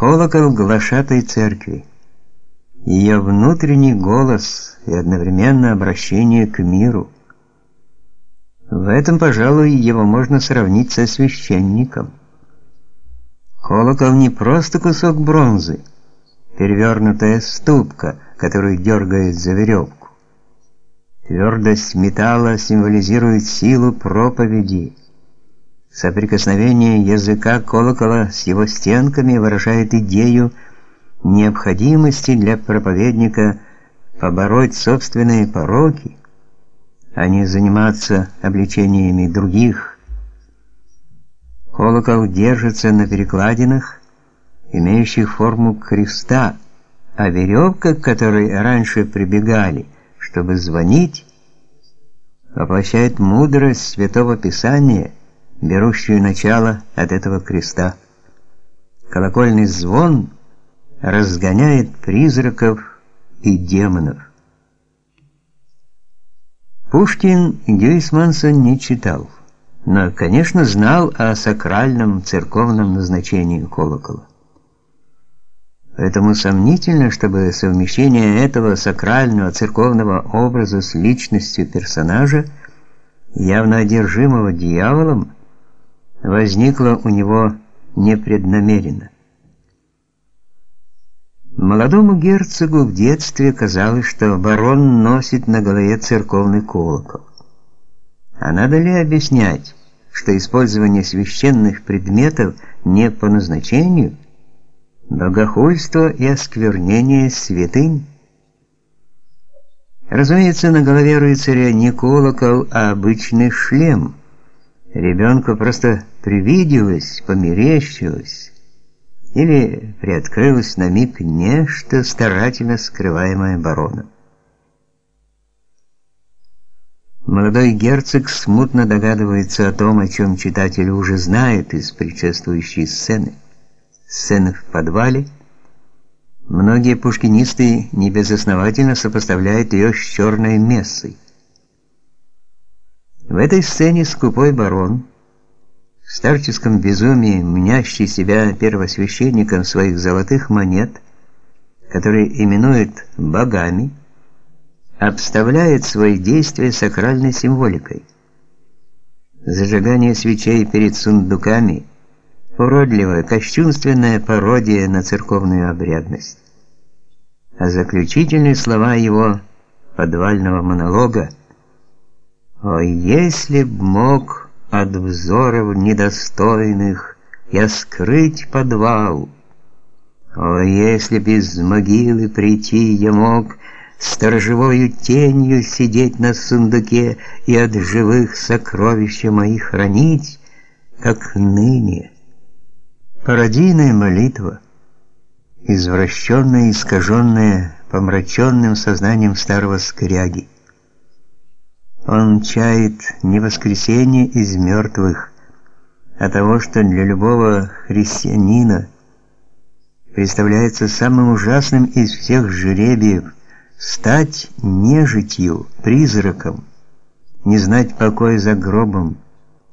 Колокол глашатой церкви. Ее внутренний голос и одновременно обращение к миру. В этом, пожалуй, его можно сравнить со священником. Колокол не просто кусок бронзы, перевернутая ступка, которую дергает за веревку. Твердость металла символизирует силу проповеди. Соприкосновение языка колокола с его стенками выражает идею необходимости для проповедника побороть собственные пороки, а не заниматься обличениями других. Колокол держится на перекладинах, имеющих форму креста, а веревка, к которой раньше прибегали, чтобы звонить, воплощает мудрость Святого Писания, берущую начало от этого креста. Колокольный звон разгоняет призраков и демонов. Пушкин Гюйсмансон не читал, но, конечно, знал о сакральном церковном назначении колокола. Поэтому сомнительно, чтобы совмещение этого сакрального церковного образа с личностью персонажа, явно одержимого дьяволом, возникло у него непреднамеренно. Молодому герцогу в детстве казалось, что барон носит на голове церковный колокол. А надо ли объяснять, что использование священных предметов не по назначению богохульство и осквернение святынь? Разумеется, на голове рыцаря не колокол, а обычный шлем. Ребенку просто привиделось, померещилось или приоткрылось на миг нечто старательно скрываемое бароном. Молодой герцог смутно догадывается о том, о чем читатель уже знает из предшествующей сцены. Сцены в подвале. Многие пушкинисты небезосновательно сопоставляют ее с черной мессой. В этой сцене скупой барон в старческом безумии, мнящий себя первосвященником своих золотых монет, которые именует богами, обставляет свои действия сакральной символикой. Зажигание свечей перед сундуками – уродливая, кощунственная пародия на церковную обрядность. А заключительные слова его подвального монолога «О, если б мог...» от взоров недостойных я скрыть подвал. О, если без могилы прийти я мог, сторожевою тенью сидеть на сундуке и от живых сокровища мои хранить, как ныне. Пародийная молитва, извращенная, искаженная помраченным сознанием старого скряги. Он чает не воскресение из мертвых, а того, что для любого христианина представляется самым ужасным из всех жребиев стать нежитью, призраком, не знать покоя за гробом,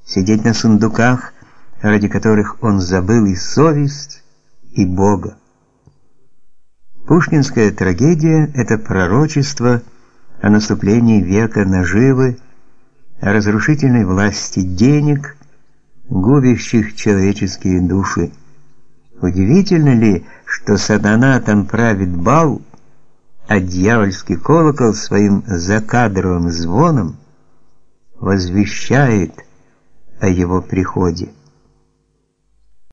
сидеть на сундуках, ради которых он забыл и совесть, и Бога. Пушкинская трагедия это пророчество о наступлении века наживы, о разрушительной власти денег, губящих человеческие души. Удивительно ли, что сатана там правит бал, а дьявольский колокол своим закадровым звоном возвещает о его приходе.